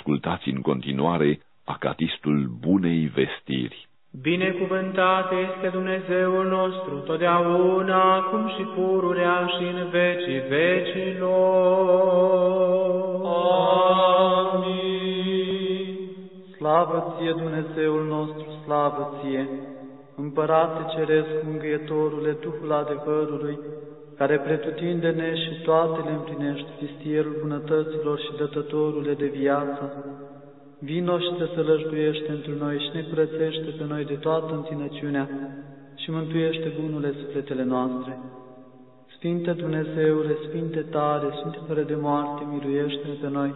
ascultați în continuare acatistul bunei vestiri. Binecuvântat este Dumnezeul nostru, totdeauna, acum și pururea și în vecii vecilor. Amin. Slavă ție, Dumnezeul nostru, slavă ție, Împărate Ceresc, Mângâietorule, Duhul adevărului, care pretutindene și toate le împlinești, vistierul bunătăților și dătătorule de viață, vino și te sălășduiește într noi și ne curățește pe noi de toată înținăciunea și mântuiește bunurile sufletele noastre. Sfinte Dumnezeule, Sfinte tare, Sfinte fără de moarte, miluiește-ne pe noi.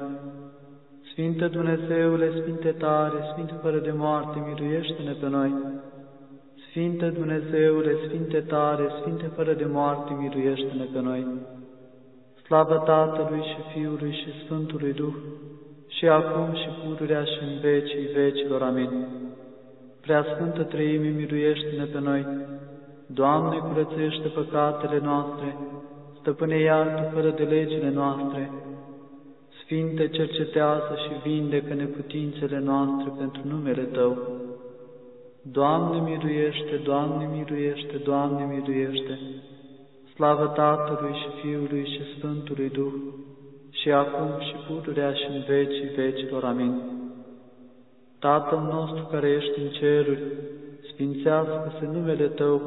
Sfinte Dumnezeule, Sfinte tare, Sfinte fără de moarte, miluiește-ne pe noi. Sfinte Dumnezeule, Sfinte tare, Sfinte fără de moarte, miluiește-ne pe noi. Slavă Tatălui și Fiului și Sfântului Duh, și acum și pururea și în vecii vecilor. Amin. Prea Sfântă Trăimii, miluiește-ne pe noi. Doamne, curățește păcatele noastre, stăpâne iartă fără de legile noastre. Sfinte, cercetează și vindecă neputințele noastre pentru numele Tău. Doamne miluiește, Doamne miluiește, Doamne miluiește, slavă Tatălui și Fiului și Sfântului Duh, și acum și pururea și în vecii vecilor. Amin. Tatăl nostru care ești în ceruri, sfințească-se numele Tău,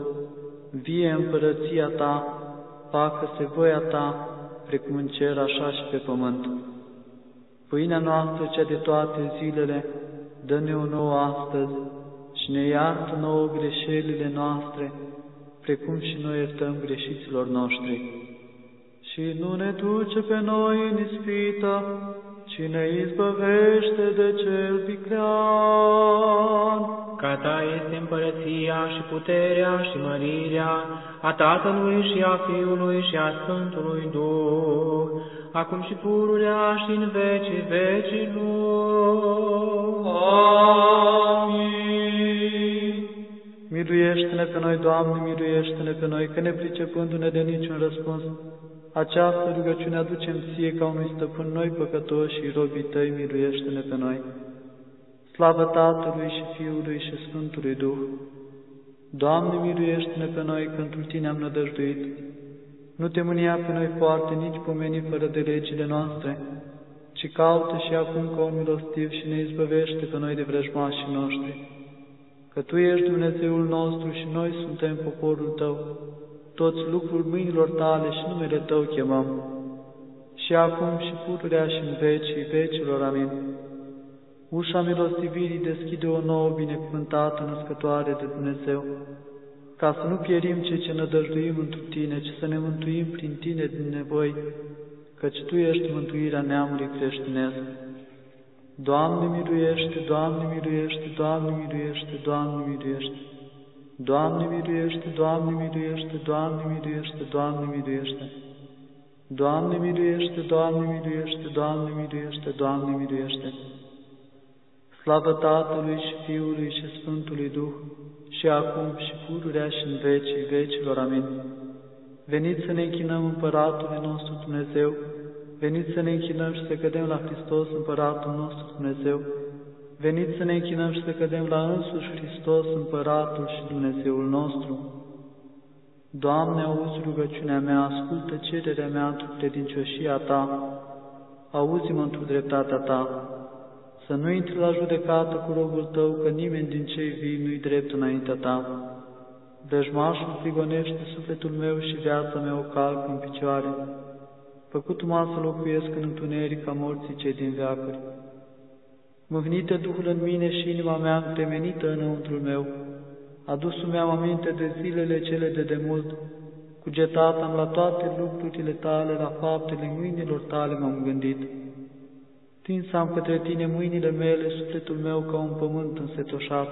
vie împărăția Ta, facă-se voia Ta, precum în cer, așa și pe pământ. Pâinea noastră, cea de toate zilele, dă-ne-o nouă astăzi și ne iartă nouă greșelile noastre, precum și noi iertăm greșiților noștri. Și nu ne duce pe noi în ispită, ci ne izbăvește de cel viclean. Ca ta este împărăția și puterea și mărirea a Tatălui și a Fiului și a Sfântului Duh, acum și pururea și în vecii vecilor. Amin. Miluiește-ne pe noi, Doamne, miluiește-ne pe noi, că ne pricepându-ne de niciun răspuns, această rugăciune aducem ție ca unui stăpân noi păcătoși și robii tăi, miluiește-ne pe noi. Slavă Tatălui și Fiului și Sfântului Duh! Doamne, miluiește-ne pe noi, că într Tine am nădăjduit. Nu te mânia pe noi foarte, nici pomeni fără de legile noastre, ci caută și acum ca un milostiv și ne izbăvește pe noi de vrăjmașii noștri. Că Tu ești Dumnezeul nostru și noi suntem poporul Tău toți lucrul mâinilor tale și numele Tău chemăm, și acum și pururea și în vecii vecilor. Amin. Ușa milostivirii deschide o nouă binecuvântată născătoare de Dumnezeu, ca să nu pierim ce ce nădăjduim într Tine, ci să ne mântuim prin Tine din nevoi, căci Tu ești mântuirea neamului creștinesc. Doamne miluiește, Doamne miluiește, Doamne miluiește, Doamne miluiește. Doamne miluiește, Doamne miluiește, Doamne miluiește, Doamne miluiește. Doamne miluiește, Doamne miluiește, Doamne miluiește, Doamne miluiește. Slavă Tatălui și Fiului și Sfântului Duh, și acum și pururea și în vecii vecilor. Amin. Veniți să ne închinăm Împăratului nostru Dumnezeu, veniți să ne închinăm și să cădem la Hristos Împăratul nostru Dumnezeu, Veniți să ne închinăm și să cădem la însuși Hristos, Împăratul și Dumnezeul nostru. Doamne, auzi rugăciunea mea, ascultă cererea mea într credincioșia Ta, auzi-mă într dreptatea Ta, să nu intri la judecată cu robul Tău, că nimeni din cei vii nu-i drept înaintea Ta. Vrăjmașul prigonește sufletul meu și viața mea o calc în picioare. Făcut-mă să locuiesc în întuneric ca morții cei din veacuri. Mâhnite Duhul în mine și inima mea întemenită înăuntrul meu, adus-mi am aminte de zilele cele de demult, cugetat am la toate lucrurile tale, la faptele mâinilor tale m-am gândit. Tins am către tine mâinile mele, sufletul meu ca un pământ însetoșat.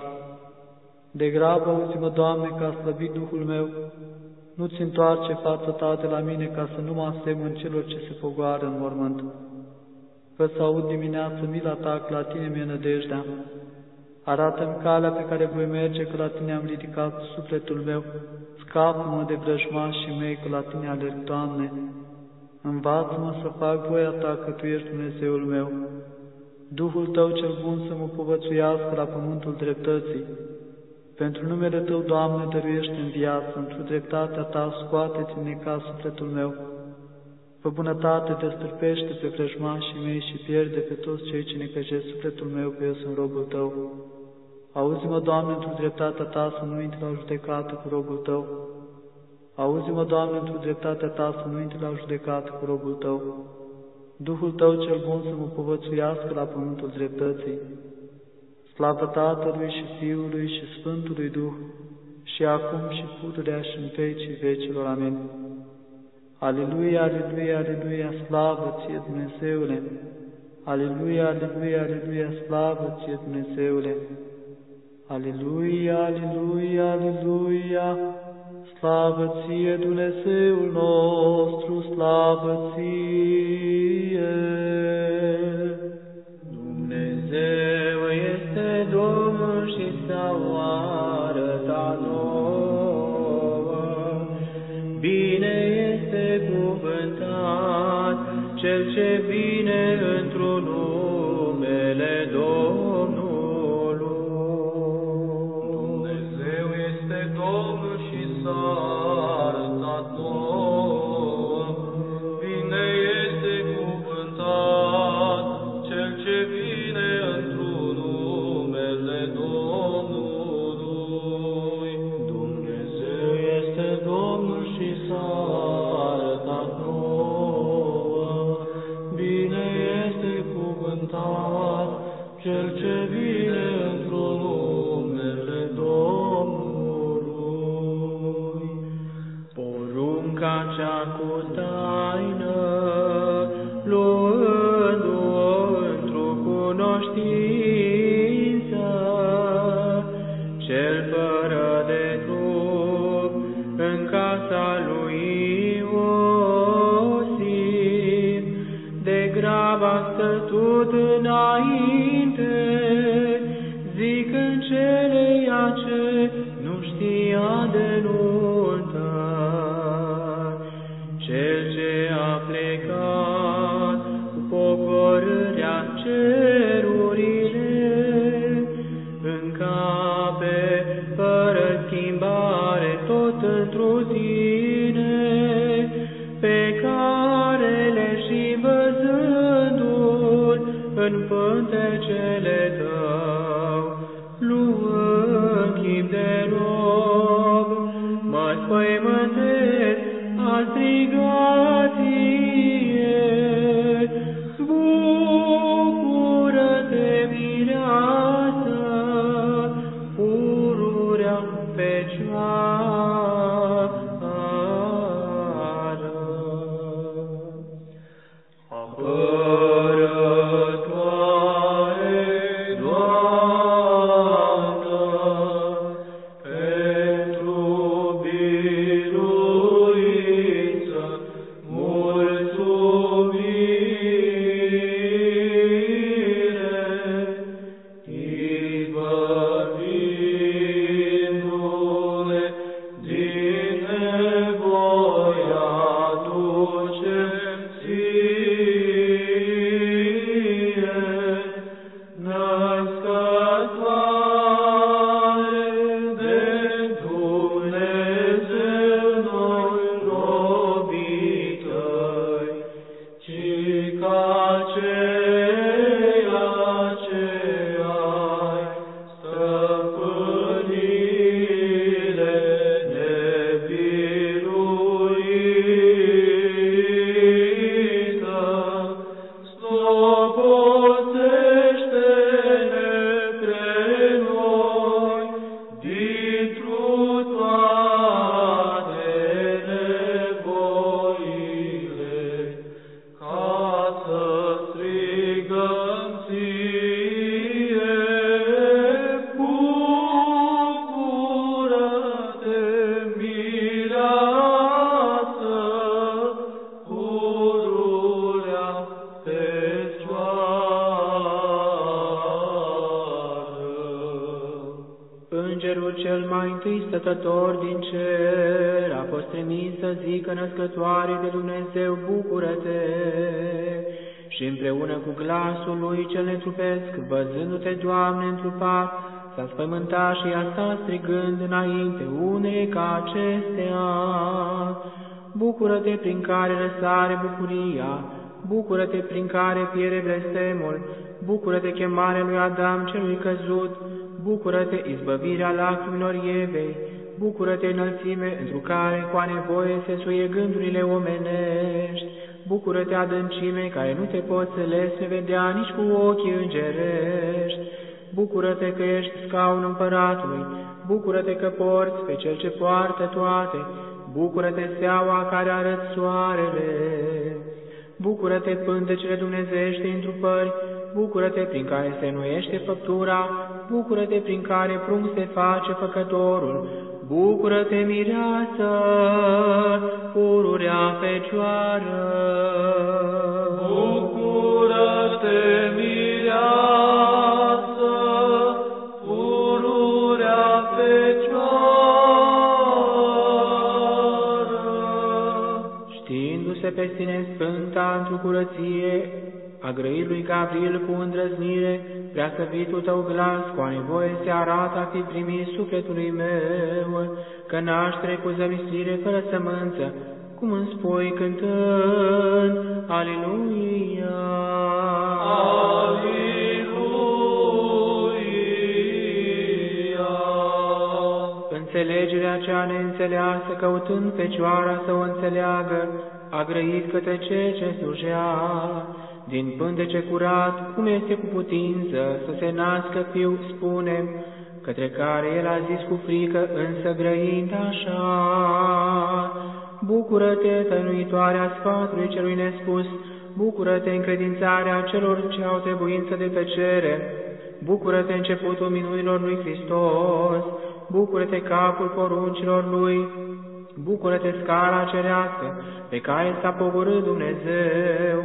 De grabă auzi-mă, Doamne, ca a slăbit Duhul meu, nu-ți întoarce fața ta de la mine ca să nu mă asemăn celor ce se pogoară în mormânt că să aud dimineață mila ta, că la tine mi-e nădejdea. Arată-mi calea pe care voi merge, că la tine am ridicat sufletul meu. Scapă-mă de vrăjmașii mei, că la tine alerg, Doamne. Învață-mă să fac voia ta, că Tu ești Dumnezeul meu. Duhul Tău cel bun să mă povățuiască la pământul dreptății. Pentru numele Tău, Doamne, dăruiește în viață, într-o dreptatea Ta, scoate-ți ca sufletul meu. Fă bunătate, destârpește pe vrăjmașii mei și pierde pe toți cei ce necăjesc sufletul meu, că eu sunt robul Tău. Auzi-mă, Doamne, într-o dreptatea Ta să nu intri la judecată cu robul Tău. Auzi-mă, Doamne, într-o dreptatea Ta să nu intri la judecată cu robul Tău. Duhul Tău cel bun să mă povățuiască la pământul dreptății. Slavă Tatălui și Fiului și Sfântului Duh, și acum și pururea și în vecii vecilor. Amin. Aleluia, aleluia, aleluia, slavă ție Dumnezeule! Aleluia, aleluia, aleluia, slavă ție Dumnezeule! Aleluia, aleluia, aleluia, slavă ție Dumnezeul nostru, slavă ție! Cel ce vine într-un cel mai întâi stătător din cer a fost trimis să zică născătoare de Dumnezeu, bucură-te! și împreună cu glasul lui cel netrupesc, văzându-te, Doamne, întrupat, s-a spământat și a stat strigând înainte unei ca acestea. Bucură-te prin care răsare bucuria, bucură-te prin care piere blestemul, bucură-te chemarea lui Adam celui căzut, bucură-te izbăvirea lacrimilor Evei, bucură-te înălțime întru care cu a nevoie se suie gândurile omenești, bucură-te adâncime care nu te poți să le vedea nici cu ochii îngerești, bucură-te că ești scaun împăratului, bucură-te că porți pe cel ce poartă toate, bucură-te steaua care arăți soarele, bucură-te pântecele dumnezeiește întrupări, bucură-te prin care se nuiește făptura, bucură-te prin care prunc se face făcătorul, bucură-te mireasă, pururea fecioară. Bucură-te mireasă, pururea fecioară. Știindu-se pe sine sfânta într-o curăție, a grăit lui Gabriel cu îndrăznire, prea săvitul tău glas, cu a nevoie se arată a fi primit sufletului meu, că naștere cu zămislire fără sămânță, cum îmi spui cântând, Aleluia! Aleluia! Înțelegerea cea neînțeleasă, căutând Fecioara să o înțeleagă, a grăit către ce ce slujea, din pântece curat, cum este cu putință să se nască fiu, spunem, către care el a zis cu frică, însă grăind așa. Bucură-te, tănuitoarea sfatului celui nespus, bucură-te încredințarea celor ce au trebuință de tăcere, bucură-te începutul minunilor lui Hristos, bucură-te capul poruncilor lui, bucură-te scara cerească pe care s-a pogorât Dumnezeu,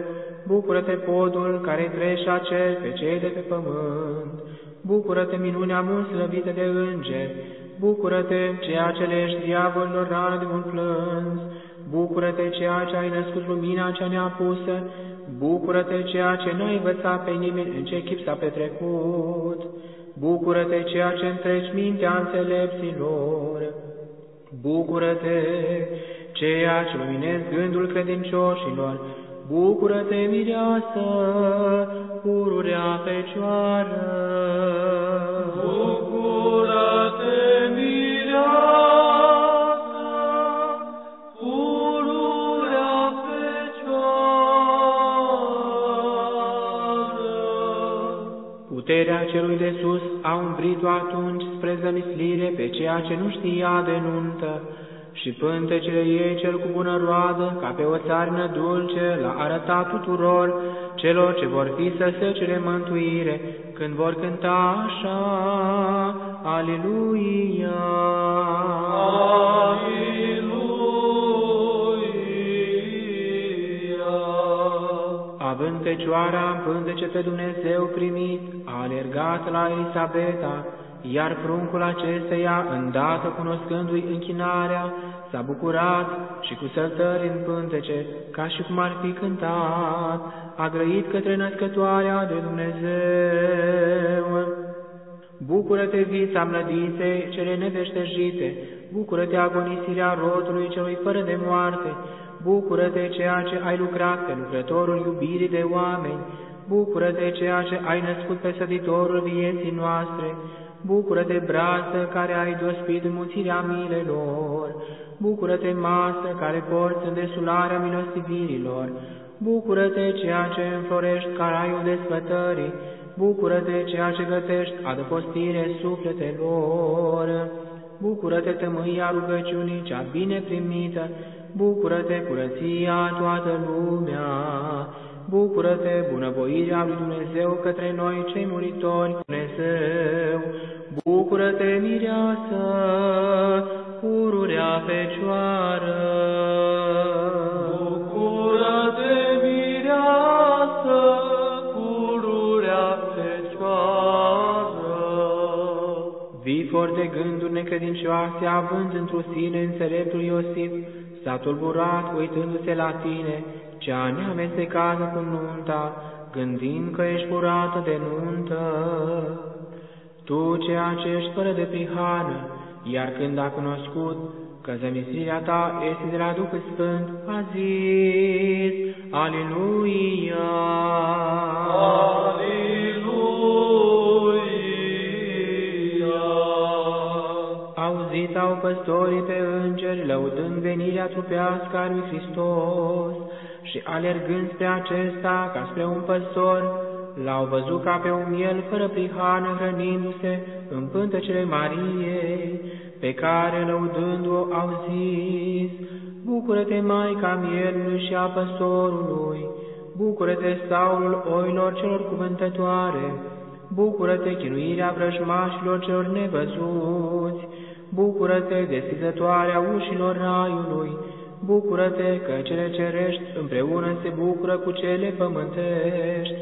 bucură-te podul care trece cer pe cei de pe pământ, bucură-te minunea mult slăvită de îngeri, bucură-te ceea ce le ești diavolilor rană de mult plâns, bucură-te ceea ce ai născut lumina cea neapusă, bucură-te ceea ce n-ai învățat pe nimeni în ce chip s-a petrecut, bucură-te ceea ce întreci mintea înțelepților, bucură-te ceea ce luminezi gândul credincioșilor, Bucură-te, mireasă, pururea fecioară! Bucură-te, mireasă, pururea fecioară! Puterea celui de sus a umbrit-o atunci spre zămislire pe ceea ce nu știa de nuntă, și pântecele ei cel cu bună roadă, ca pe o țarnă dulce, l-a arătat tuturor celor ce vor fi să se cere mântuire, când vor cânta așa, Aleluia! Având fecioara în pântece pe Dumnezeu primit, a alergat la Elisabeta, iar pruncul acesteia, îndată cunoscându-i închinarea, s-a bucurat și cu săltări în pântece, ca și cum ar fi cântat, a grăit către născătoarea de Dumnezeu. Bucură-te, vița mlădiței cele neveștejite, bucură-te agonisirea rodului celui fără de moarte, bucură-te ceea ce ai lucrat pe lucrătorul iubirii de oameni, bucură-te ceea ce ai născut pe săditorul vieții noastre, Bucură-te, brață, care ai dospit mulțirea milelor, bucură-te, masă, care porți în desularea milostivirilor, bucură-te, ceea ce înflorești caraiul desfătării, bucură-te, ceea ce gătești adăpostire sufletelor, bucură-te, tămâia rugăciunii cea bine primită, bucură-te, curăția toată lumea, Bucură-te, bunăvoirea lui Dumnezeu către noi, cei muritori, Dumnezeu! Bucură-te, mireasă, pururea fecioară! Bucură-te, mireasă, pururea fecioară! Vifor de gânduri necredincioase, având într-o sine înțeleptul Iosif, s-a tulburat uitându-se la tine, cea neamestecată cu nunta, gândind că ești curată de nuntă. Tu ceea ce ești fără de prihană, iar când a cunoscut că zămisirea ta este de la Duhul Sfânt, a zis, Aleluia! Auzit au păstorii pe îngeri, lăudând venirea trupească a lui Hristos și alergând spre acesta ca spre un păstor, l-au văzut ca pe un miel fără prihană hrănindu-se în pântecele Mariei, pe care, lăudându-o, au zis, Bucură-te, Maica mielului și a păstorului, bucură-te, staulul oilor celor cuvântătoare, bucură-te, chinuirea vrăjmașilor celor nevăzuți, bucură-te, deschizătoarea ușilor raiului, bucură-te că cele cerești împreună se bucură cu cele pământești,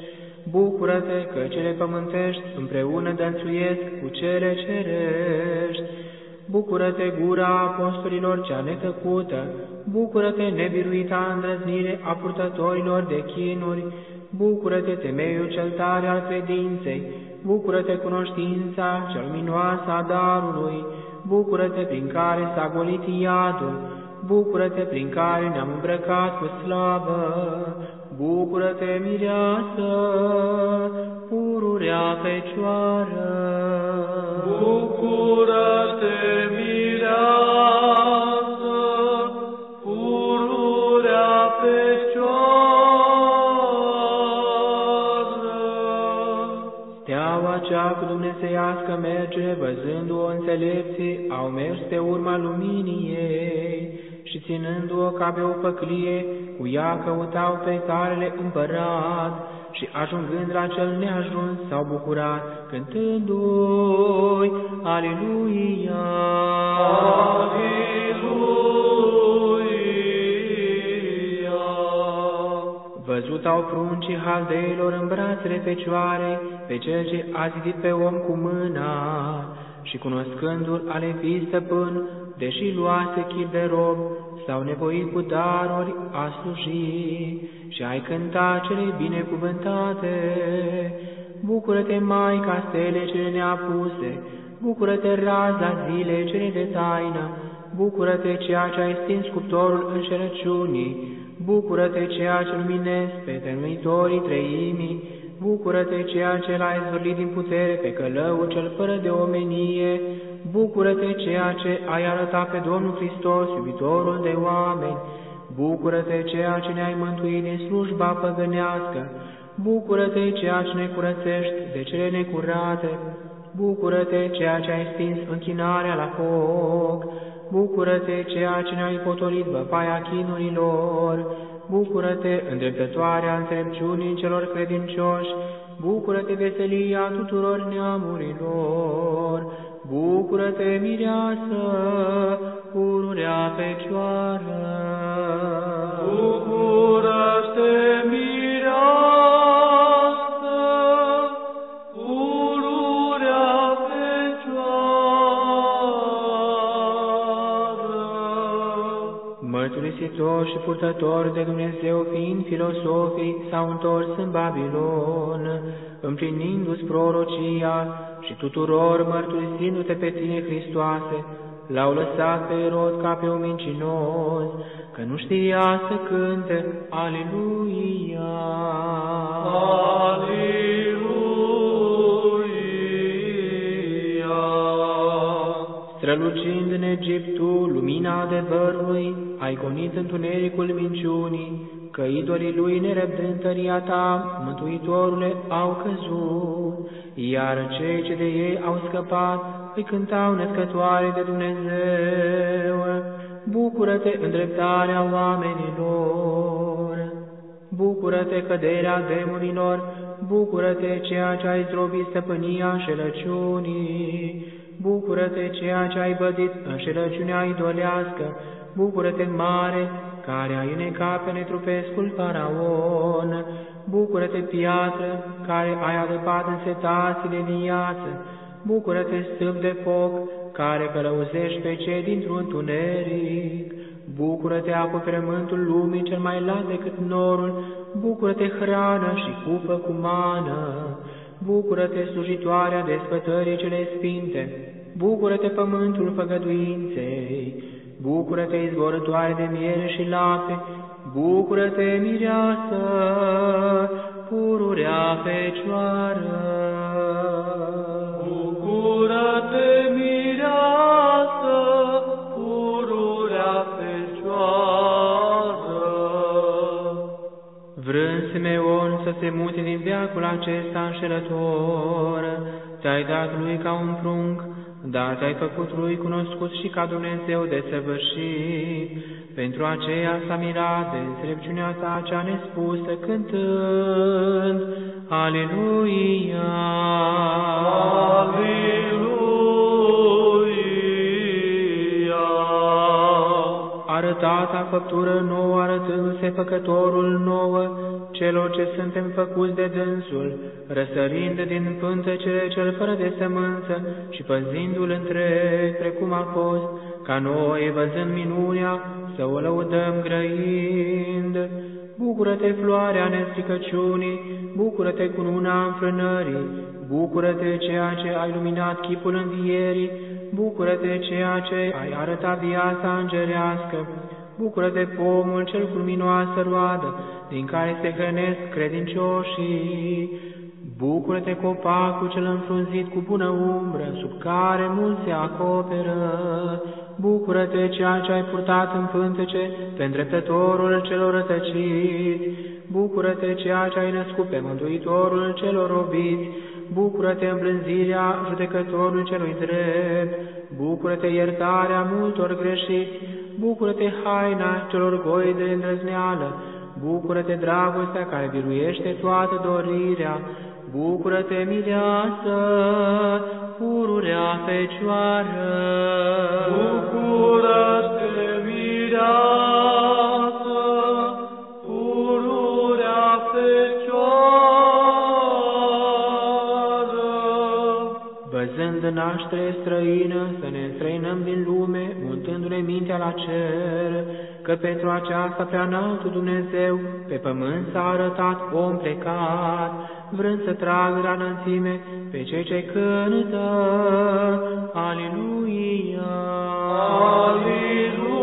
bucură-te că cele pământești împreună dănțuiesc cu cele cerești, Bucură-te, gura apostolilor cea netăcută, bucură-te, nebiruita îndrăznire a purtătorilor de chinuri, bucură-te, temeiul cel tare al credinței, bucură-te, cunoștința cel luminoasă a darului, bucură-te, prin care s-a golit iadul, bucură-te, prin care ne-am îmbrăcat cu slavă, bucură-te, mireasă, pururea fecioară. Bucură-te, mireasă, pururea fecioară. Steaua cea cu dumnezeiască merge, văzându-o înțelepții, au mers pe urma luminii ei și ținându-o ca pe o păclie, cu ea căutau pe carele împărat și ajungând la cel neajuns s-au bucurat, cântându-i Aleluia! Aleluia! Văzut au pruncii haldeilor în brațele fecioare pe cel ce a zidit pe om cu mâna și cunoscându-l ale fi stăpân, deși luase chip de rob, s-au nevoit cu daruri a sluji și ai cânta cele binecuvântate. Bucură-te, Maica, stele cele neapuse, bucură-te, raza zile cele de taină, bucură-te, ceea ce ai stins cuptorul înșelăciunii, bucură-te, ceea ce luminezi pe terminitorii treimii, bucură-te, ceea ce l-ai zvârlit din putere pe călăul cel fără de omenie, bucură-te, ceea ce ai arătat pe Domnul Hristos, iubitorul de oameni, bucură-te, ceea ce ne-ai mântuit din slujba păgânească, bucură-te, ceea ce ne curățești de cele necurate, bucură-te, ceea ce ai stins închinarea la foc, bucură-te, ceea ce ne-ai potolit băpaia chinurilor, bucură-te, îndreptătoarea înțelepciunii celor credincioși, bucură-te, veselia tuturor neamurilor, bucură-te, mireasă, pururea fecioară. Bucură-te, mireasă, Mărturisitori și purtători de Dumnezeu fiind filosofii s-au întors în Babilon, împlinindu-ți prorocia și tuturor mărturisindu-te pe tine, Hristoase, l-au lăsat pe rod ca pe un mincinos, că nu știa să cânte Aleluia. Aleluia! Strălucind în Egiptul lumina adevărului, ai gonit întunericul minciunii, că idolii lui nerăbdând tăria ta, Mântuitorule, au căzut, iar cei ce de ei au scăpat îi cântau născătoare de Dumnezeu. Bucură-te îndreptarea oamenilor! Bucură-te căderea demonilor, bucură-te ceea ce ai zdrobit stăpânia înșelăciunii, bucură-te ceea ce ai bădit înșelăciunea idolească, bucură-te mare, care ai înecat pe netrupescul faraon, bucură-te piatră, care ai adăpat în setații de viață, bucură-te stâlp de foc, care călăuzești pe cei dintr-un tuneric, Bucură-te, acoperământul lumii cel mai lat decât norul, Bucură-te, hrană și cupă cu mană, Bucură-te, slujitoarea despătării cele sfinte, Bucură-te, pământul făgăduinței, Bucură-te, izvorătoare de miere și lapte, Bucură-te, mireasă, pururea fecioară. Bucură-te, mireasă, să se mute din veacul acesta înșelător, ți-ai dat lui ca un prunc, dar te-ai făcut lui cunoscut și ca Dumnezeu de săvârșit. Pentru aceea s-a mirat de înțelepciunea ta cea nespusă cântând, Aleluia! Aleluia! Arătata făptură nouă, arătându-se făcătorul nouă, celor ce suntem făcuți de dânsul, răsărind din pântecele cel fără de sămânță și păzindu-l întreg, precum a fost, ca noi, văzând minunea, să o lăudăm grăind. Bucură-te, floarea nestricăciunii, bucură-te cu luna înfrânării, bucură-te ceea ce ai luminat chipul învierii, bucură-te ceea ce ai arătat viața îngerească, bucură-te pomul cel cu luminoasă roadă, din care se hrănesc credincioșii, bucură-te copacul cel înfrunzit cu bună umbră, sub care mulți se acoperă, bucură-te ceea ce ai purtat în pântece pe îndreptătorul celor rătăciți, bucură-te ceea ce ai născut pe mântuitorul celor robiți, bucură-te îmblânzirea judecătorului celui drept, bucură-te iertarea multor greșiți, bucură-te haina celor goi de îndrăzneală, bucură-te dragostea care biruiește toată dorirea, bucură-te mireasă, pururea fecioară. Bucură-te, mireasă, Văzând naștere străină, să ne înstrăinăm din lume, mutându-ne mintea la cer, că pentru aceasta prea înaltul Dumnezeu pe pământ s-a arătat om plecat, vrând să tragă la înălțime pe cei ce cântă. Aleluia! Aleluia!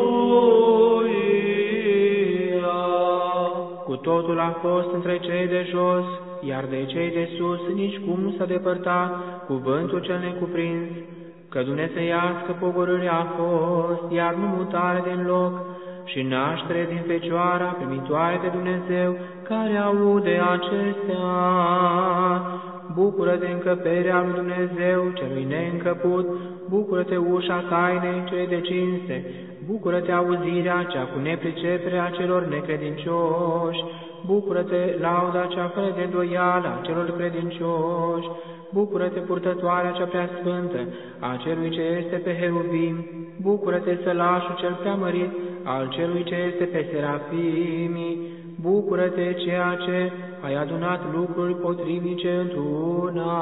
Cu totul a fost între cei de jos, iar de cei de sus nici cum nu s-a depărtat cuvântul cel necuprins, că dumnezeiască pogorârea a fost, iar nu mutare din loc, și naștere din Fecioara primitoare de Dumnezeu, care aude acestea. Bucură-te încăperea lui Dumnezeu, celui neîncăput, bucură-te ușa tainei cele de cinste, bucură-te auzirea cea cu nepricepere a celor necredincioși, bucură-te lauda cea fără de doială a celor credincioși, bucură-te purtătoarea cea prea sfântă a celui ce este pe heruvim, bucură-te sălașul cel prea mărit al celui ce este pe serafimii, bucură-te ceea ce ai adunat lucruri potrivnice într-una,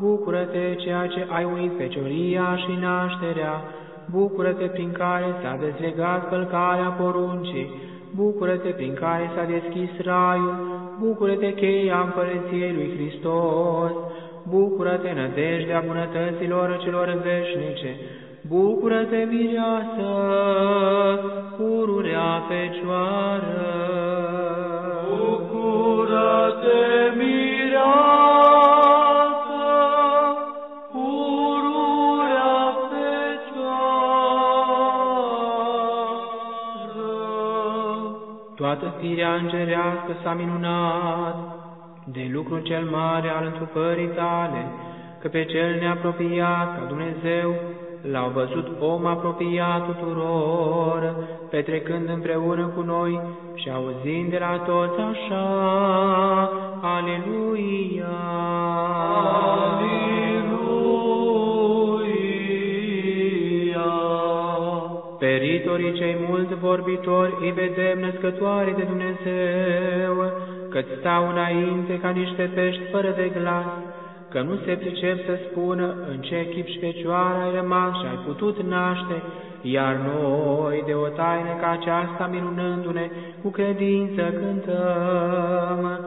bucură-te ceea ce ai unit fecioria și nașterea, bucură-te prin care s-a dezlegat călcarea poruncii, bucură-te prin care s-a deschis raiul, bucură-te cheia împărăției lui Hristos, bucură-te nădejdea bunătăților celor veșnice, bucură-te mireasă, pururea fecioară. Bucură-te, mireasă, Toată firea îngerească s-a minunat de lucrul cel mare al întrupării tale, că pe cel neapropiat ca Dumnezeu l-au văzut om apropiat tuturor, petrecând împreună cu noi și auzind de la toți așa, Aleluia! Aleluia! Peritorii cei mult vorbitori îi vedem născătoare de Dumnezeu, că stau înainte ca niște pești fără de glas, că nu se pricep să spună în ce chip și fecioară ai rămas și ai putut naște, iar noi, de o taină ca aceasta, minunându-ne, cu credință cântăm.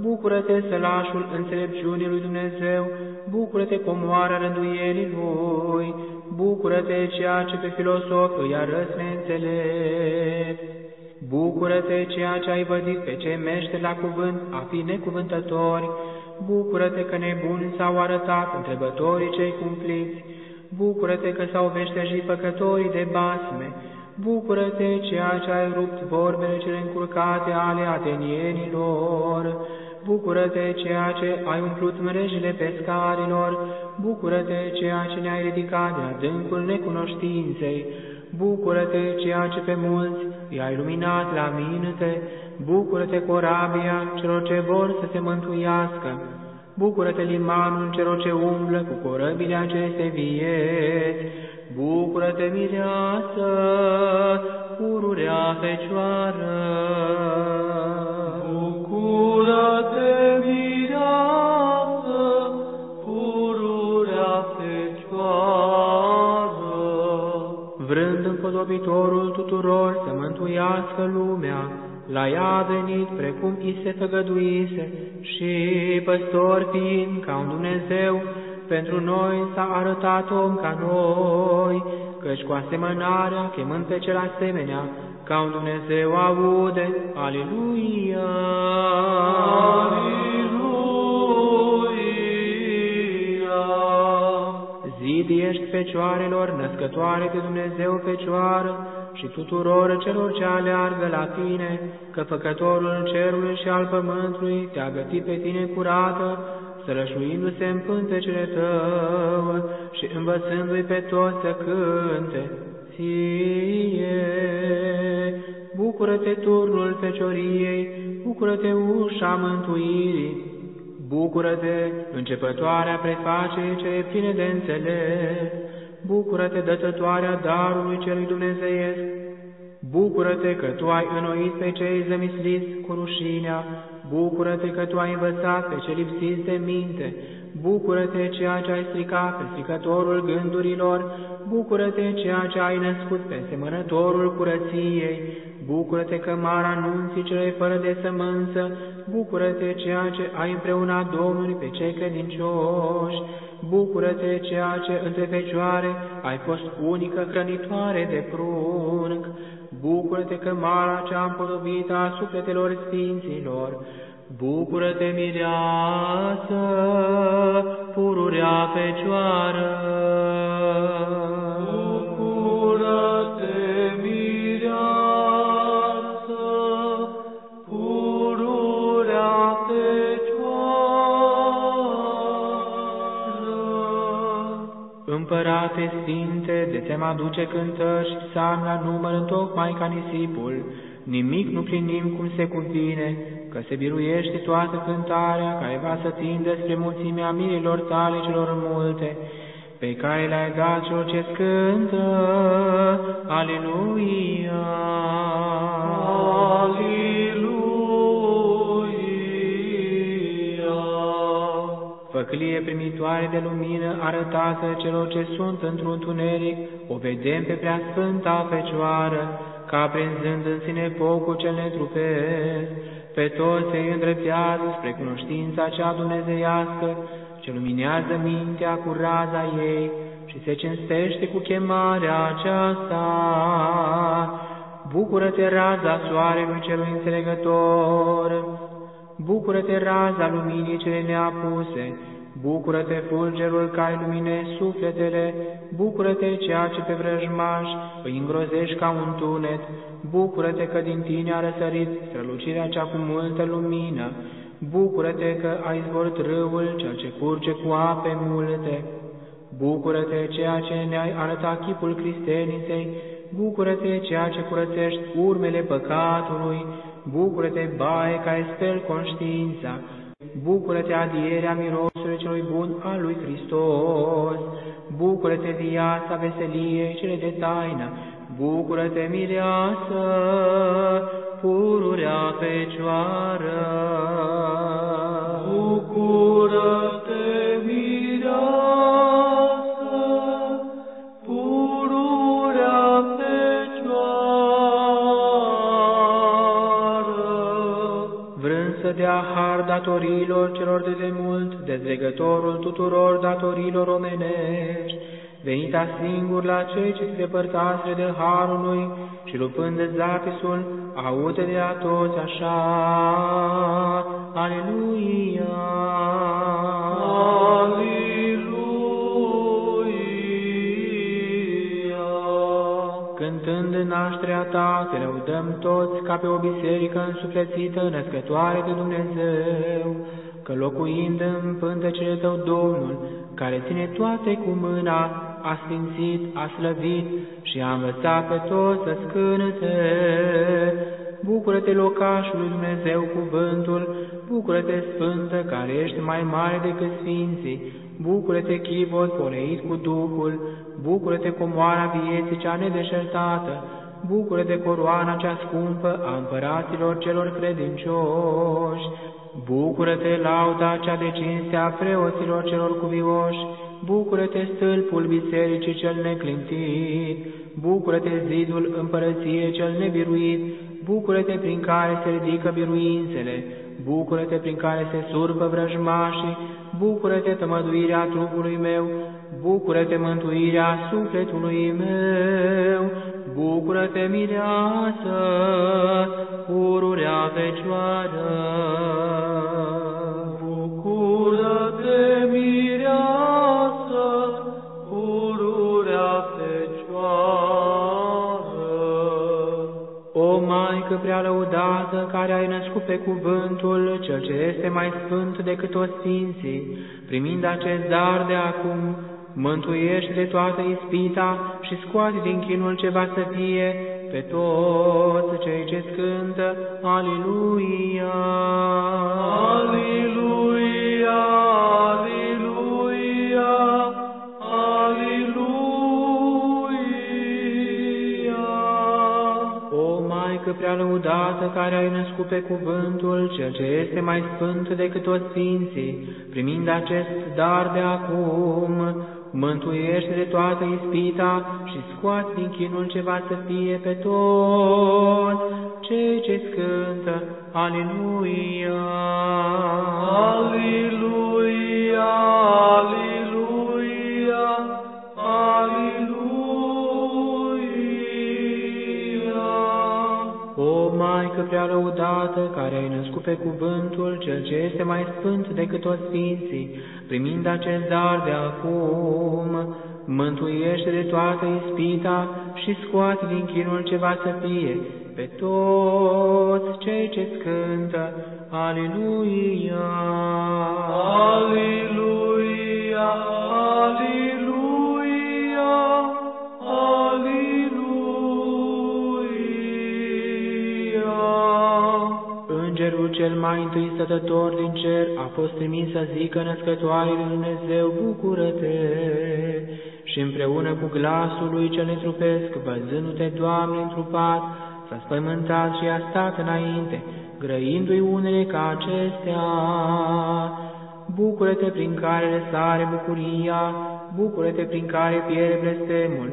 Bucură-te, sălașul înțelepciunii lui Dumnezeu, bucură-te, comoara rânduielii lui, bucură-te, ceea ce pe filosof îi arăți neînțelept. Bucură-te, ceea ce ai vădit pe cei mește la cuvânt, a fi necuvântători, bucură-te că nebuni s-au arătat întrebătorii cei cumpliți, bucură-te că s-au veștejit păcătorii de basme, bucură-te ceea ce ai rupt vorbele cele încurcate ale atenienilor, bucură-te ceea ce ai umplut mrejile pescarilor, bucură-te ceea ce ne-ai ridicat de adâncul necunoștinței, bucură-te ceea ce pe mulți i-ai luminat la minte, bucură-te corabia celor ce vor să se mântuiască, bucură-te limanul celor ce umblă cu corăbile aceste vieți, bucură-te mireasă, pururea fecioară. Bucură-te, mireasă, pururea fecioară. Vrând împodobitorul tuturor să mântuiască lumea, la ea a venit precum i se făgăduise și păstor fiind ca un Dumnezeu, pentru noi s-a arătat om ca noi, căci cu asemănarea, chemând pe cel asemenea, ca un Dumnezeu aude, Aleluia! Aleluia! Zid ești fecioarelor, născătoare de Dumnezeu fecioară, și tuturor celor ce aleargă la tine, că făcătorul cerului și al pământului te-a gătit pe tine curată, sărășuindu-se în pântecele tău și învățându-i pe toți să cânte ție. Bucură-te turnul fecioriei, bucură-te ușa mântuirii, bucură-te începătoarea prefacerii ce e pline de înțeles, bucură-te dătătoarea darului celui dumnezeiesc, bucură-te că tu ai înnoit pe cei zămisliți cu rușinea, bucură-te că tu ai învățat pe cei lipsiți de minte, bucură-te ceea ce ai stricat pe stricătorul gândurilor, bucură-te ceea ce ai născut pe semănătorul curăției, bucură-te că mara anunții cele fără de sămânță, bucură-te ceea ce ai împreunat Domnului pe cei credincioși, bucură-te ceea ce între fecioare ai fost unică hrănitoare de prunc, bucură-te că mara cea împodobită a sufletelor sfinților, bucură-te mireasă, pururea fecioară. Bucură-te, mireasă, pururea fecioară. Împărate Sfinte, de te aduce cântări și psalmi la număr tocmai ca nisipul, nimic nu plinim cum se cuvine, că se biruiește toată cântarea care va să tindă spre mulțimea mirilor tale celor multe, pe care le-ai dat celor ce cântă. Aleluia! Aleluia! Făclie primitoare de lumină arătată celor ce sunt într-un tuneric, o vedem pe prea sfânta Fecioară, ca prinzând în sine focul cel netrupesc, pe toți îi îndreptează spre cunoștința cea dumnezeiască, ce luminează mintea cu raza ei și se cinstește cu chemarea aceasta. Bucură-te, raza soarelui celui înțelegător! Bucură-te, raza luminii cele neapuse! Bucură-te, fulgerul care lumine sufletele! Bucură-te, ceea ce pe vrăjmaș îi îngrozești ca un tunet! Bucură-te că din tine a răsărit strălucirea cea cu multă lumină! Bucură-te că ai zborit râul cel ce curge cu ape multe! Bucură-te ceea ce ne-ai arătat chipul Cristeniței, bucură-te ceea ce curățești urmele păcatului, bucură-te baie care speli conștiința, bucură-te adierea mirosului celui bun al lui Hristos, bucură-te viața veseliei cele de taină, bucură-te mireasă, pururea fecioară. Bucură-te, să dea har datorilor celor de demult, dezlegătorul tuturor datorilor omenești, venita singur la cei ce se depărtaseră de harului și lupând de zapisul, aude de a toți așa, Aleluia! Cântând în nașterea ta, te lăudăm toți ca pe o biserică însuflețită, născătoare de Dumnezeu, că locuind în pântecele tău Domnul, care ține toate cu mâna, a sfințit, a slăvit și a învățat pe toți să scânete. Bucură-te, locașul lui Dumnezeu, cuvântul, bucură-te, Sfântă, care ești mai mare decât Sfinții, bucură-te, chivot, poleit cu Duhul, bucură-te, comoara vieții cea nedeșertată, bucură-te, coroana cea scumpă a împăraților celor credincioși, bucură-te, lauda cea de cinste a preoților celor cuvioși, bucură-te, stâlpul bisericii cel neclintit, bucură-te, zidul împărăției cel nebiruit, bucură-te prin care se ridică biruințele, bucură-te prin care se surpă vrăjmașii, bucură-te tămăduirea trupului meu, bucură-te mântuirea sufletului meu, bucură-te mireasă, pururea fecioară. Bucură-te, mireasă, Maică prea lăudată, care ai născut pe cuvântul, cel ce este mai sfânt decât toți sfinții, primind acest dar de acum, mântuiește de toată ispita și scoate din chinul ce va să fie pe toți cei ce scântă, Aliluia! Aliluia, Aliluia, Maică prea lăudată, care ai născut pe cuvântul, cel ce este mai sfânt decât toți sfinții, primind acest dar de acum, mântuiește de toată ispita și scoate din chinul ce va să fie pe toți cei ce scântă, Aleluia! Aliluia, Aliluia, O Maică prea lăudată, care ai născut pe cuvântul, cel ce este mai sfânt decât toți sfinții, primind acest dar de acum, mântuiește de toată ispita și scoate din chinul ce va să fie pe toți cei ce scântă, Aleluia! Aliluia, cel mai întâi stătător din cer a fost trimis să zică născătoarei lui Dumnezeu, bucură-te! Și împreună cu glasul lui cel netrupesc, văzându-te, Doamne, întrupat, s-a spăimântat și a stat înainte, grăindu-i unele ca acestea. Bucură-te prin care răsare bucuria, bucură-te prin care pierde blestemul,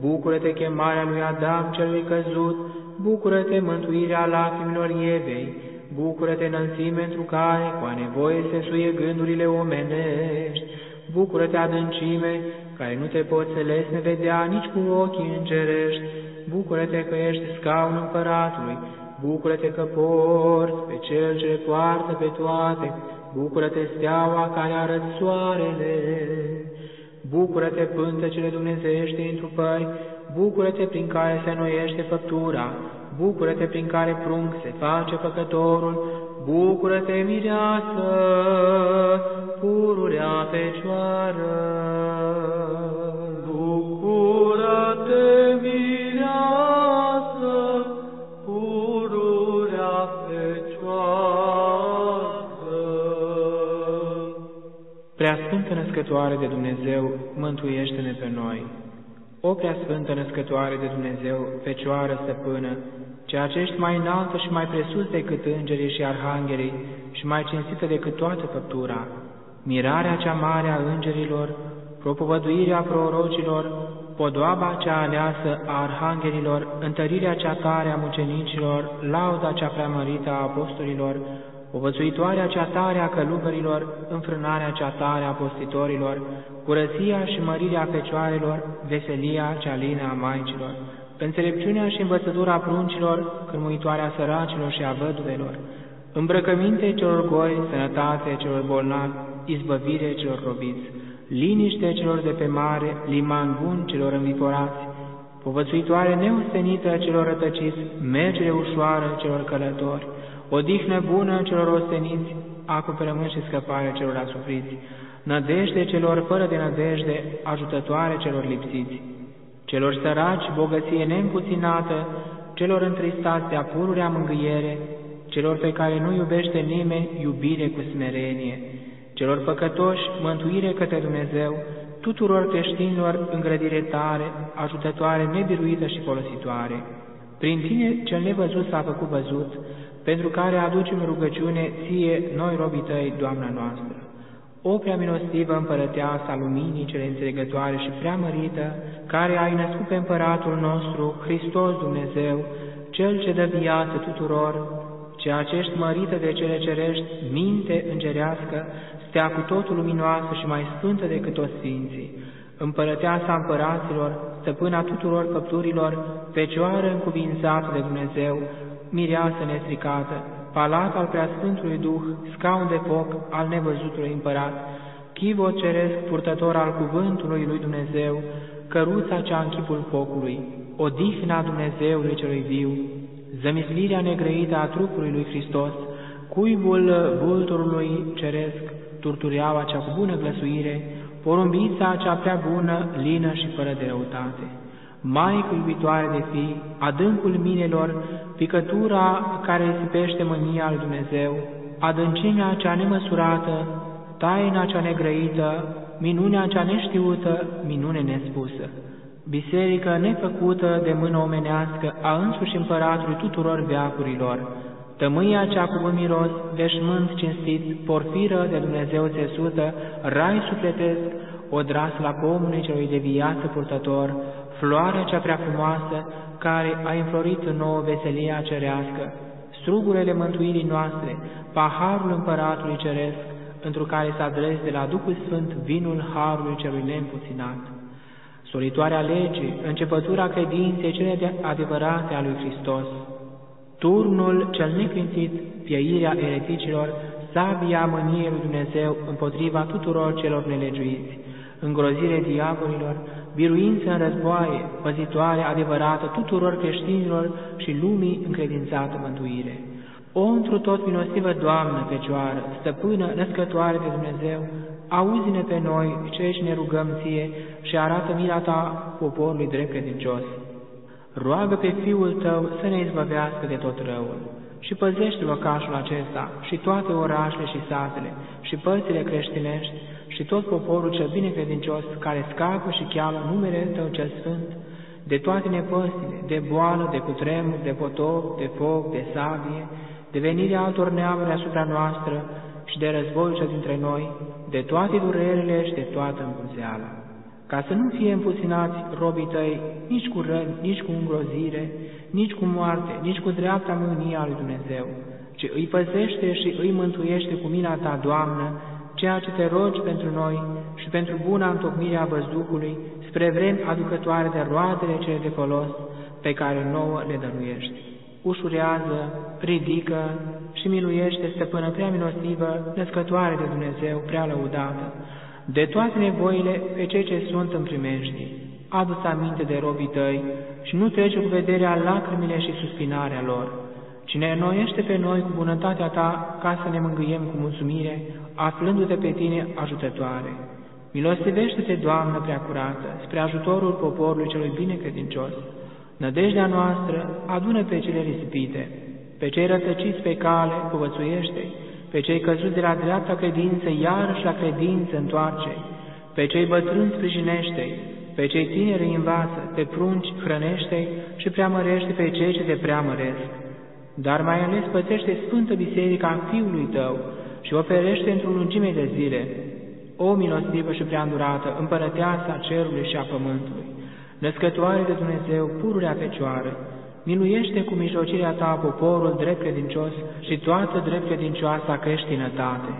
bucură-te chemarea lui Adam celui căzut, bucură-te mântuirea lacrimilor Evei, bucură-te înălțime întru care cu a nevoie se suie gândurile omenești, bucură-te adâncime care nu te poți lesne vedea nici cu ochii îngerești, bucură-te că ești scaun împăratului, bucură-te că porți pe cel ce le poartă pe toate, bucură-te steaua care arăt soarele, bucură-te pântecele dumnezeiește întrupări, bucură-te prin care se înnoiește făptura, bucură-te prin care prunc se face făcătorul, bucură-te mireasă, pururea fecioară. Bucură-te, mireasă, pururea fecioară. Preasfântă Născătoare de Dumnezeu, mântuiește-ne pe noi. O Preasfântă Născătoare de Dumnezeu, Fecioară Stăpână, ceea ce ești mai înaltă și mai presus decât îngerii și arhanghelii și mai cinstită decât toată făptura, mirarea cea mare a îngerilor, propovăduirea prorocilor, podoaba cea aleasă a arhanghelilor, întărirea cea tare a mucenicilor, lauda cea preamărită a apostolilor, povățuitoarea cea tare a călugărilor, înfrânarea cea tare a postitorilor, curăția și mărirea fecioarelor, veselia cea lină a maicilor, înțelepciunea și învățătura pruncilor, cârmuitoarea săracilor și a văduvelor, îmbrăcăminte celor goi, sănătate celor bolnavi, izbăvire celor robiți, liniște celor de pe mare, liman bun celor înviporați, povățuitoare neostenită celor rătăciți, mergere ușoară celor călători, odihnă bună celor osteniți, acoperământ și scăpare celor asupriți, nădejde celor fără de nădejde, ajutătoare celor lipsiți, celor săraci bogăție neîmpuținată, celor întristați de apururea mângâiere, celor pe care nu iubește nimeni iubire cu smerenie, celor păcătoși mântuire către Dumnezeu, tuturor creștinilor îngrădire tare, ajutătoare, nebiruită și folositoare. Prin tine cel nevăzut s-a făcut văzut, pentru care aducem rugăciune ție, noi robii tăi, Doamna noastră. O prea milostivă împărăteasa luminii cele înțelegătoare și prea mărită, care ai născut pe împăratul nostru, Hristos Dumnezeu, Cel ce dă viață tuturor, ceea ce ești mărită de cele cerești, minte îngerească, stea cu totul luminoasă și mai sfântă decât toți sfinții, împărăteasa împăraților, stăpâna tuturor făpturilor, fecioară încuvințată de Dumnezeu, mireasă nestricată, palat al preasfântului Duh, scaun de foc al nevăzutului împărat, chivo ceresc purtător al cuvântului lui Dumnezeu, căruța cea în chipul focului, odihna Dumnezeului celui viu, zămislirea negrăită a trupului lui Hristos, cuibul vulturului ceresc, turtureaua cea cu bună glăsuire, porumbița cea prea bună, lină și fără de răutate. Maică iubitoare de fi, adâncul minelor, picătura care isipește mânia al Dumnezeu, adâncimea cea nemăsurată, taina cea negrăită, minunea cea neștiută, minune nespusă. Biserică nefăcută de mână omenească a însuși împăratului tuturor veacurilor, tămâia cea cu miros, veșmânt cinstit, porfiră de Dumnezeu țesută, rai sufletesc, odras la pomului celui de viață purtător, floarea cea prea frumoasă, care a înflorit în nouă veselia cerească, strugurele mântuirii noastre, paharul împăratului ceresc, întru care s-a de la Duhul Sfânt vinul harului celui neîmpuținat. Solitoarea legii, începătura credinței cele de adevărate a lui Hristos, turnul cel neclintit, pieirea ereticilor, sabia mâniei lui Dumnezeu împotriva tuturor celor nelegiuiți, îngrozire diavolilor, biruință în războaie, păzitoare adevărată tuturor creștinilor și lumii încredințată mântuire. O, întru tot milostivă Doamnă Fecioară, stăpână, născătoare de Dumnezeu, auzi-ne pe noi, cei ce ne rugăm ție și arată mila ta poporului drept credincios. Roagă pe Fiul tău să ne izbăvească de tot răul și păzește locașul acesta și toate orașele și satele și părțile creștinești și tot poporul cel binecredincios care scapă și cheamă numele Tău cel Sfânt, de toate nepăstile, de boală, de cutremur, de potop, de foc, de sabie, de venirea altor neamuri asupra noastră și de războiul cel dintre noi, de toate durerile și de toată împulzeala. Ca să nu fie împuținați robii tăi nici cu răni, nici cu îngrozire, nici cu moarte, nici cu dreapta mânia lui Dumnezeu, ci îi păzește și îi mântuiește cu mina ta, Doamnă, ceea ce te rogi pentru noi și pentru buna întocmire a văzduhului, spre vremi aducătoare de roadele cele de folos pe care nouă le dăruiești. Ușurează, ridică și miluiește, stăpână prea milostivă, născătoare de Dumnezeu, prea lăudată, de toate nevoile pe cei ce sunt în primești. Adu-ți aminte de robii tăi și nu trece cu vederea lacrimile și suspinarea lor. Cine înnoiește pe noi cu bunătatea ta ca să ne mângâiem cu mulțumire, aflându-te pe tine ajutătoare. Milostivește-te, Doamnă prea curată, spre ajutorul poporului celui binecredincios. Nădejdea noastră adună pe cele risipite, pe cei rătăciți pe cale, povățuiește pe cei căzuți de la dreapta credință, iarăși la credință întoarce, pe cei bătrâni sprijinește pe cei tineri învață, pe prunci hrănește și preamărește pe cei ce te preamăresc. Dar mai ales pățește Sfântă Biserica Fiului Tău și o ferește într-o lungime de zile. O milostivă și preandurată, împărăteasa cerului și a pământului, născătoare de Dumnezeu, pururea Fecioară, Miluiește cu mijlocirea ta poporul drept credincios și toată drept credincioasa creștinătate.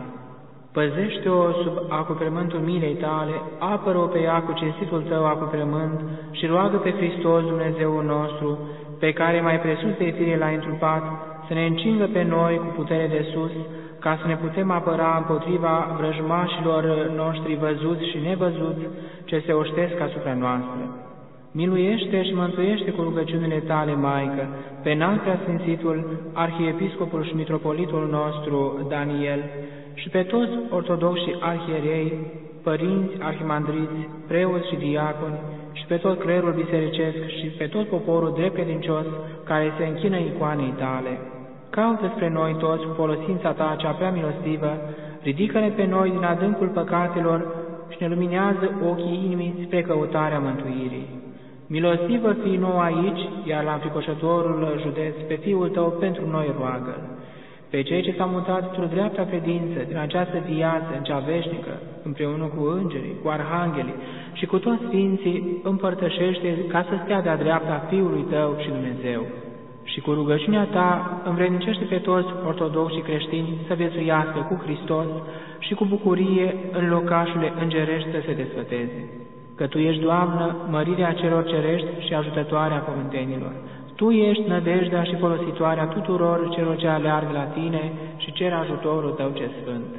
Păzește-o sub acoperământul milei tale, apără-o pe ea cu cinstitul tău acoperământ și roagă pe Hristos Dumnezeul nostru, pe care mai presus de fire l-a întrupat, să ne încingă pe noi cu putere de sus, ca să ne putem apăra împotriva vrăjmașilor noștri văzuți și nevăzuți ce se oștesc asupra noastră. Miluiește și mântuiește cu rugăciunile tale, Maică, pe înalt preasfințitul Arhiepiscopul și Mitropolitul nostru, Daniel, și pe toți ortodoxi arhierei, părinți, arhimandriți, preoți și diaconi, și pe tot clerul bisericesc și pe tot poporul drept credincios care se închină icoanei tale. Caută spre noi toți cu folosința ta cea prea milostivă, ridică-ne pe noi din adâncul păcatelor și ne luminează ochii inimii spre căutarea mântuirii. Milostivă fii nou aici, iar la înfricoșătorul județ, pe Fiul Tău pentru noi roagă Pe cei ce s-au mutat într-o dreapta credință din această viață în cea veșnică, împreună cu îngerii, cu arhanghelii și cu toți sfinții, împărtășește ca să stea de-a dreapta Fiului Tău și Dumnezeu. Și cu rugăciunea Ta învrednicește pe toți ortodoxi și creștini să viețuiască cu Hristos și cu bucurie în locașurile îngerești să se desfăteze că Tu ești, Doamnă, mărirea celor cerești și ajutătoarea pământenilor. Tu ești nădejdea și folositoarea tuturor celor ce aleargă la Tine și cer ajutorul Tău ce sfânt.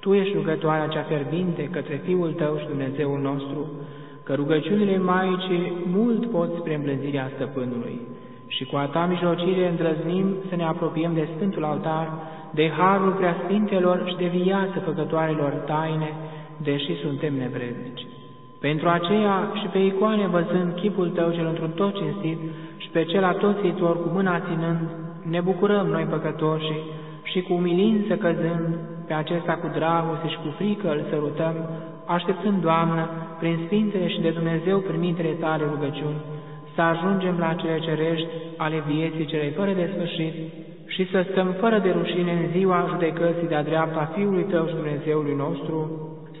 Tu ești rugătoarea cea fierbinte către Fiul Tău și Dumnezeul nostru, că rugăciunile Maicii mult pot spre îmblânzirea stăpânului. Și cu a Ta mijlocire îndrăznim să ne apropiem de Sfântul Altar, de harul preasfintelor și de viață făcătoarelor taine, deși suntem nevrednici. Pentru aceea și pe icoane văzând chipul tău cel într-un tot cinstit și pe cel atoțitor cu mâna ținând, ne bucurăm noi păcătoși și cu umilință căzând pe acesta cu dragoste și cu frică îl sărutăm, așteptând, Doamnă, prin Sfințele și de Dumnezeu primitele tale rugăciuni, să ajungem la cele cerești ale vieții celei fără de sfârșit și să stăm fără de rușine în ziua judecății de-a dreapta Fiului Tău și Dumnezeului nostru,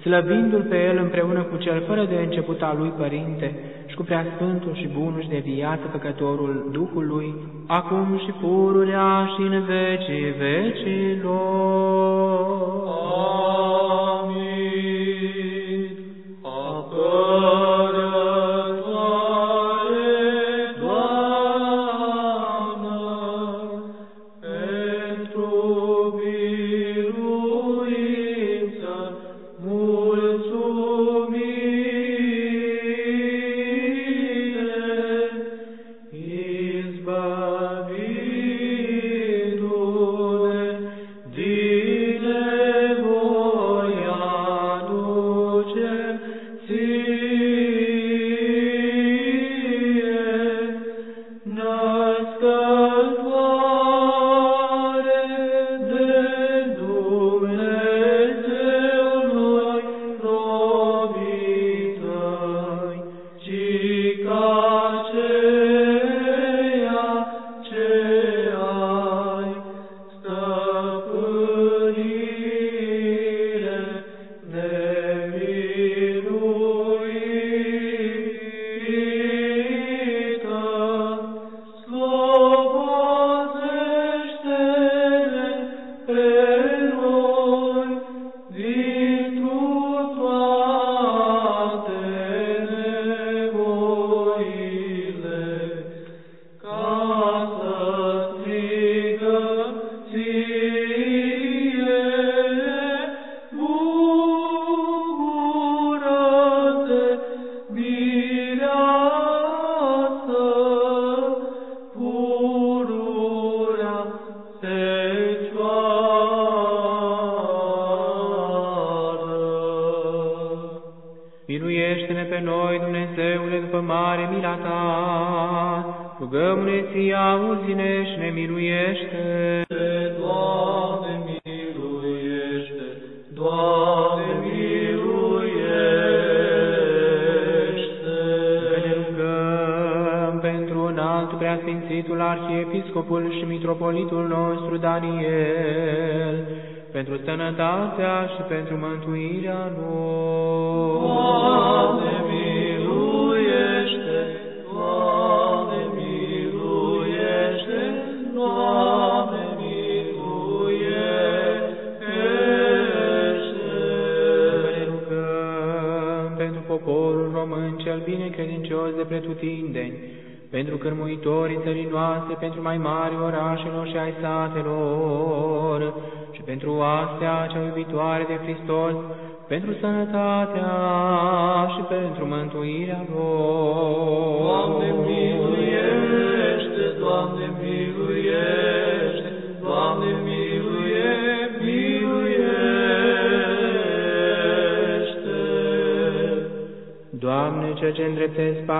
slăbindu-L pe El împreună cu Cel fără de început al Lui Părinte și cu Preasfântul și Bunul și de viață Făcătorul Duhului, acum și pururea și în vecii vecilor. bine Daniel, pentru sănătatea și pentru mântuirea noastră. Pentru cârmuitorii țării noastre, pentru mai mari orașelor și ai satelor, și pentru astea cea iubitoare de Hristos, pentru sănătatea și pentru mântuirea lor. Doamne, miluiește, Doamne, miluiește,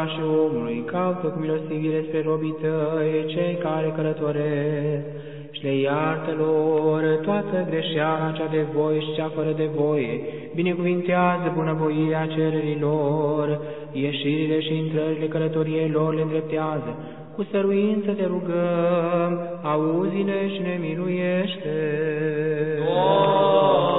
pașii omului, caută cu milostivire spre robii tăi, cei care călătoresc, și le iartă lor toată greșeala cea de voie și cea fără de voie, binecuvintează bunăvoirea cererilor, ieșirile și intrările călătoriei lor le îndreptează, cu săruință te rugăm, auzi-ne și ne miluiește. Doamne,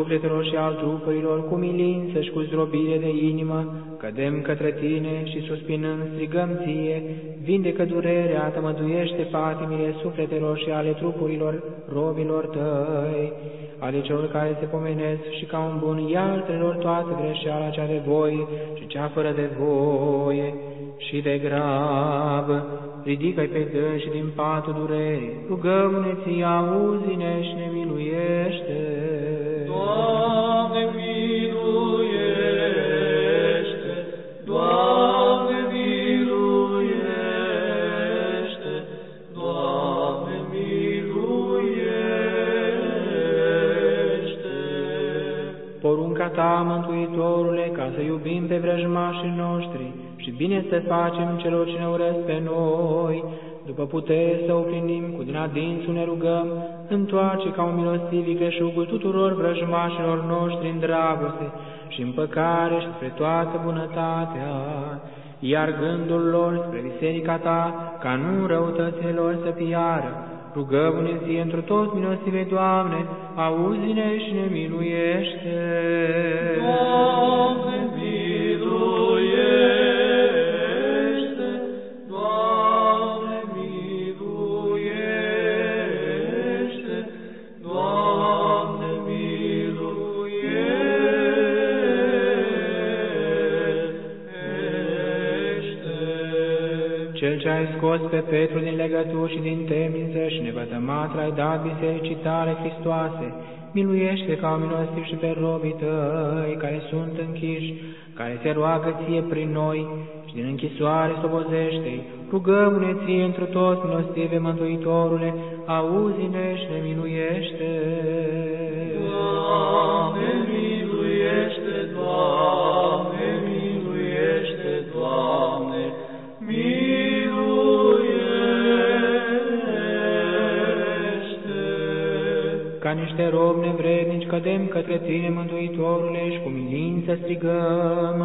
sufletelor și al trupurilor, cu milință și cu zdrobire de inimă, cădem către tine și suspinând strigăm ție, vindecă durerea, tămăduiește patimile sufletelor și ale trupurilor robilor tăi, ale celor care se pomenesc și ca un bun iartă-lor toată greșeala cea de voie și cea fără de voie și de grav. Ridică-i pe dâns și din patul durerii, rugăm-ne ție, auzi-ne și ne miluiește. Ta, Mântuitorule, ca să iubim pe vrăjmașii noștri și bine să facem celor ce ne urăsc pe noi, după putere să o plinim, cu din adinsul ne rugăm, întoarce ca un milostiv creșugul tuturor vrăjmașilor noștri în dragoste și în păcare și spre toată bunătatea, iar gândul lor spre biserica ta, ca nu răutățile lor să piară, Rugăm-ne ție într tot milostive, Doamne, auzi-ne și ne miluiește. Doamne, ai scos pe Petru din legături și din temniță și nevătămat ai dat bisericii tale Hristoase, miluiește ca un milostiv și pe robii tăi care sunt închiși, care se roagă ție prin noi și din închisoare sobozește-i. Rugăm-ne ție într tot milostive, Mântuitorule, auzi-ne și ne miluiește. Miluiește. Ca niște robi nevrednici cădem către Tine, Mântuitorule, și cu milință strigăm,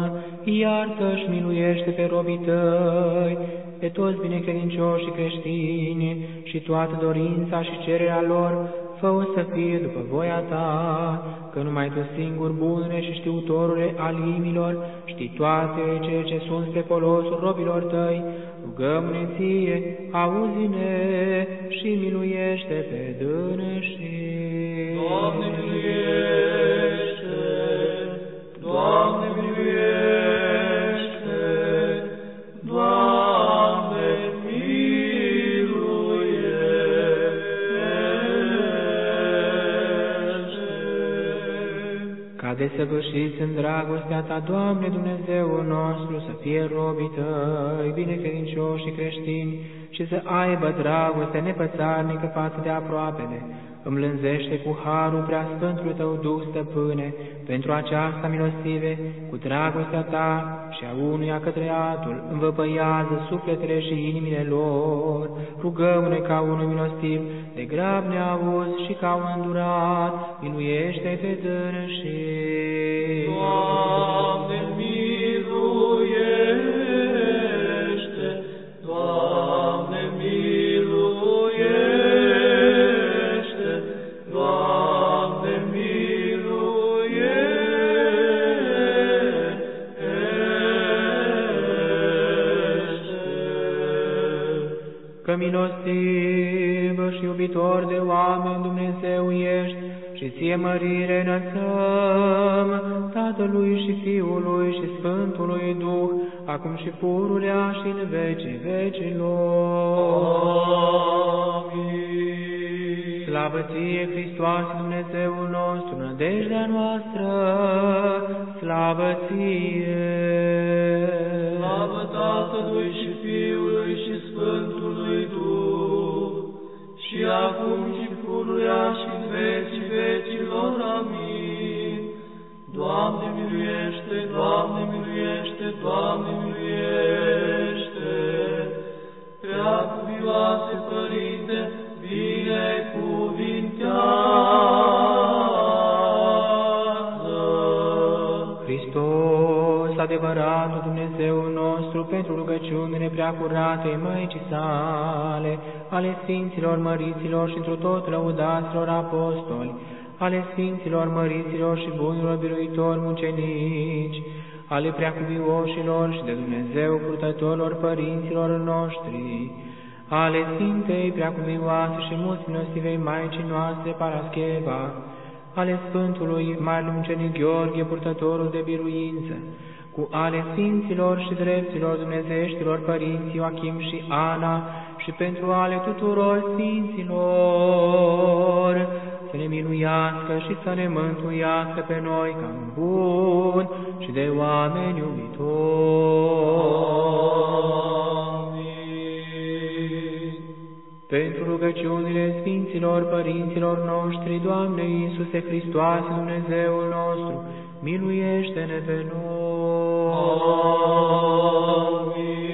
iartă și miluiește pe robii Tăi, pe toți binecredincioși și creștini, și toată dorința și cererea lor, fă să fie după voia Ta, că numai Tu singur, bunule și știutorule al inimilor, știi toate cele ce sunt spre folosul robilor Tăi, rugăm-ne Ție, auzi-ne și miluiește pe dânești. Doamne, miluiește, desăvârșiți în dragostea Ta, Doamne Dumnezeul nostru, să fie robii Tăi, binecredincioși și creștini, și să aibă dragoste nepățarnică față de aproapele. Îmblânzește cu harul prea Sfântul Tău Duh, Stăpâne, pentru aceasta milostive, cu dragostea Ta și a unuia către altul, învăpăiază sufletele și inimile lor. Rugăm-ne ca unul milostiv, de grab neavuz și ca un îndurat, miluiește pe și Doamne, iubitor de oameni, Dumnezeu ești, și ție mărire înălțăm Tatălui și Fiului și Sfântului Duh, acum și pururea și în vecii vecilor. Amin. Slavă ție, Hristoase, Dumnezeul nostru, nădejdea noastră, slavă ție! Slavă Tatălui și acum și pururea și în vecii vecilor. Amin. Doamne miluiește, Doamne miluiește, Doamne miluiește. Prea cuvioase Părinte, binecuvintează. Hristos, adevăratul Dumnezeu nostru, pentru rugăciunile preacurate Maicii sale, ale Sfinților Măriților și întru tot lăudaților apostoli, ale Sfinților Măriților și bunilor biruitori mucenici, ale preacuvioșilor și de Dumnezeu purtătorilor părinților noștri, ale Sfintei preacuvioase și mulți milostivei Maicii noastre Parascheva, ale Sfântului Mare Mucenic Gheorghe, purtătorul de biruință, cu ale Sfinților și Dreptilor Dumnezeștilor Părinții Joachim și Ana și pentru ale tuturor Sfinților, să ne miluiască și să ne mântuiască pe noi ca un bun și de oameni iubitori. Amin. Pentru rugăciunile Sfinților Părinților noștri, Doamne Iisuse Hristoase, Dumnezeul nostru, miluiește-ne pe noi. Amin.